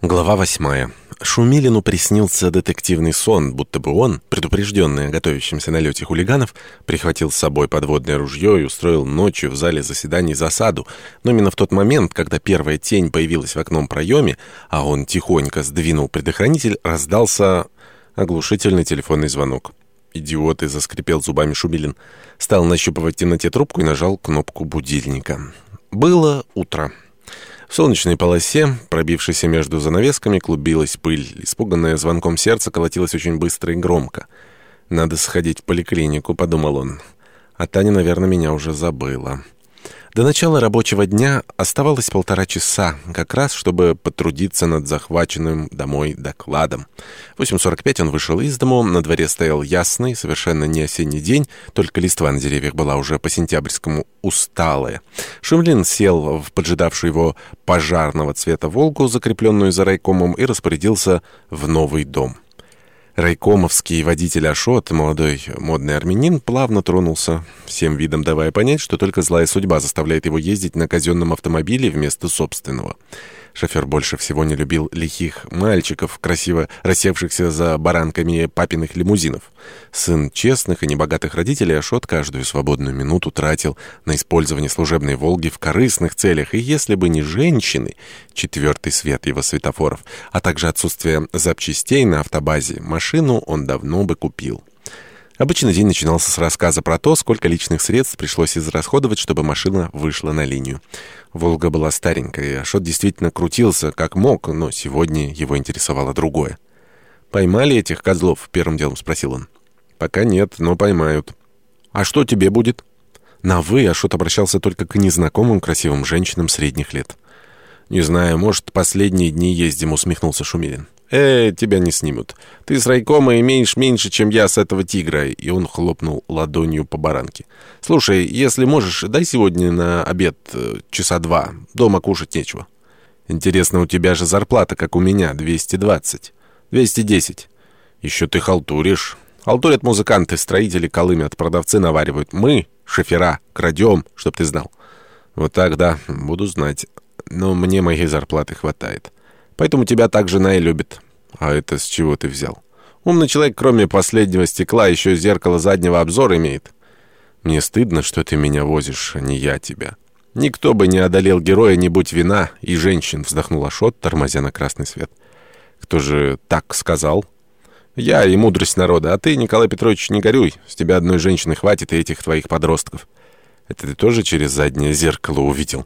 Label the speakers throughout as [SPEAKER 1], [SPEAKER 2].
[SPEAKER 1] Глава восьмая. Шумилину приснился детективный сон, будто бы он, предупрежденный о готовящемся налете хулиганов, прихватил с собой подводное ружье и устроил ночью в зале заседаний засаду. Но именно в тот момент, когда первая тень появилась в окном проеме, а он тихонько сдвинул предохранитель, раздался оглушительный телефонный звонок. «Идиот!» — и заскрипел зубами Шумилин. Стал нащупывать в темноте трубку и нажал кнопку будильника. Было утро. В солнечной полосе, пробившейся между занавесками, клубилась пыль. Испуганное звонком сердце колотилось очень быстро и громко. «Надо сходить в поликлинику», — подумал он. «А Таня, наверное, меня уже забыла». До начала рабочего дня оставалось полтора часа, как раз, чтобы потрудиться над захваченным домой докладом. В 8.45 он вышел из дому, на дворе стоял ясный, совершенно не осенний день, только листва на деревьях была уже по-сентябрьскому усталая. Шумлин сел в поджидавшую его пожарного цвета «Волгу», закрепленную за райкомом, и распорядился в новый дом. Райкомовский водитель Ашот, молодой модный армянин, плавно тронулся, всем видом давая понять, что только злая судьба заставляет его ездить на казенном автомобиле вместо собственного. Шофер больше всего не любил лихих мальчиков, красиво рассевшихся за баранками папиных лимузинов. Сын честных и небогатых родителей Ашот каждую свободную минуту тратил на использование служебной «Волги» в корыстных целях, и если бы не женщины, четвертый свет его светофоров, а также отсутствие запчастей на автобазе, машину он давно бы купил. Обычно день начинался с рассказа про то, сколько личных средств пришлось израсходовать, чтобы машина вышла на линию. «Волга» была старенькая, Ашот действительно крутился как мог, но сегодня его интересовало другое. «Поймали этих козлов?» — первым делом спросил он. «Пока нет, но поймают». «А что тебе будет?» На «вы» Ашот обращался только к незнакомым красивым женщинам средних лет. «Не знаю, может, последние дни ездим», — усмехнулся Шумилин. «Э, тебя не снимут. Ты с райкома имеешь меньше, чем я с этого тигра». И он хлопнул ладонью по баранке. «Слушай, если можешь, дай сегодня на обед э, часа два. Дома кушать нечего». «Интересно, у тебя же зарплата, как у меня, 220. 210. Еще ты халтуришь. Халтурят музыканты, строители, колымят, продавцы наваривают. Мы, шофера, крадем, чтоб ты знал». «Вот так, да, буду знать. Но мне моей зарплаты хватает». Поэтому тебя так жена и любит. А это с чего ты взял? Умный человек, кроме последнего стекла, еще зеркало заднего обзора имеет. Мне стыдно, что ты меня возишь, а не я тебя. Никто бы не одолел героя, не будь вина, и женщин, вздохнул Ашот, тормозя на красный свет. Кто же так сказал? Я и мудрость народа, а ты, Николай Петрович, не горюй. С тебя одной женщины хватит и этих твоих подростков. Это ты тоже через заднее зеркало увидел?»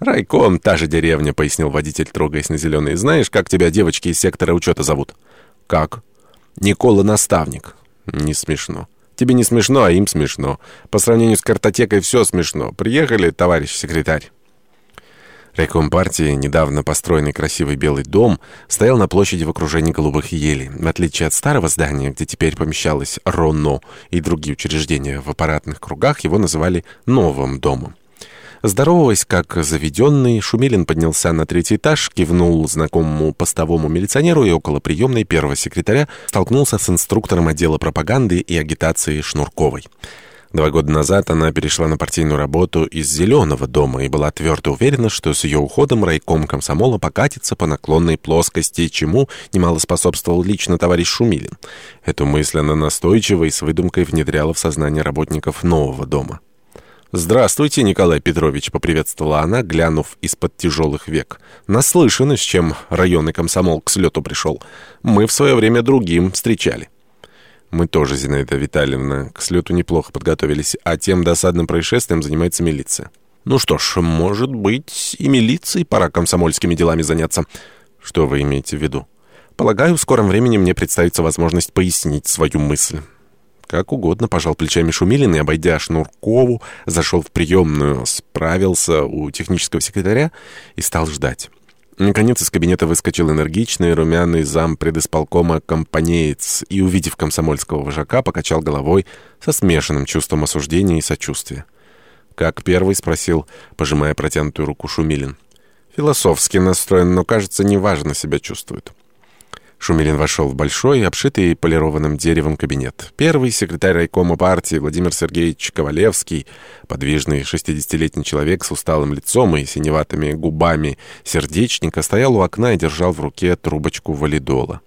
[SPEAKER 1] «Райком, та же деревня», — пояснил водитель, трогаясь на зеленый. «Знаешь, как тебя девочки из сектора учета зовут?» «Как?» «Никола Наставник». «Не смешно». «Тебе не смешно, а им смешно. По сравнению с картотекой все смешно. Приехали, товарищ секретарь?» Райком партии, недавно построенный красивый белый дом, стоял на площади в окружении голубых елей. В отличие от старого здания, где теперь помещалось РОНО и другие учреждения в аппаратных кругах, его называли «новым домом». Здороваясь, как заведенный, Шумилин поднялся на третий этаж, кивнул знакомому постовому милиционеру и около приемной первого секретаря столкнулся с инструктором отдела пропаганды и агитации Шнурковой. Два года назад она перешла на партийную работу из «Зеленого дома» и была твердо уверена, что с ее уходом райком комсомола покатится по наклонной плоскости, чему немало способствовал лично товарищ Шумилин. Эту мысль она настойчиво и с выдумкой внедряла в сознание работников «Нового дома». «Здравствуйте, Николай Петрович», — поприветствовала она, глянув из-под тяжелых век. «Наслышаны, с чем районный комсомол к слету пришел. Мы в свое время другим встречали». «Мы тоже, Зинаида Витальевна, к слету неплохо подготовились, а тем досадным происшествием занимается милиция». «Ну что ж, может быть, и милиции пора комсомольскими делами заняться». «Что вы имеете в виду?» «Полагаю, в скором времени мне представится возможность пояснить свою мысль». Как угодно, пожал плечами Шумилин и, обойдя Шнуркову, зашел в приемную, справился у технического секретаря и стал ждать. Наконец из кабинета выскочил энергичный, румяный зам предисполкома компанеец и, увидев комсомольского вожака, покачал головой со смешанным чувством осуждения и сочувствия. «Как первый?» — спросил, пожимая протянутую руку Шумилин. «Философски настроен, но, кажется, неважно себя чувствует». Шумилин вошел в большой, обшитый полированным деревом кабинет. Первый секретарь райкома партии Владимир Сергеевич Ковалевский, подвижный 60-летний человек с усталым лицом и синеватыми губами сердечника, стоял у окна и держал в руке трубочку валидола.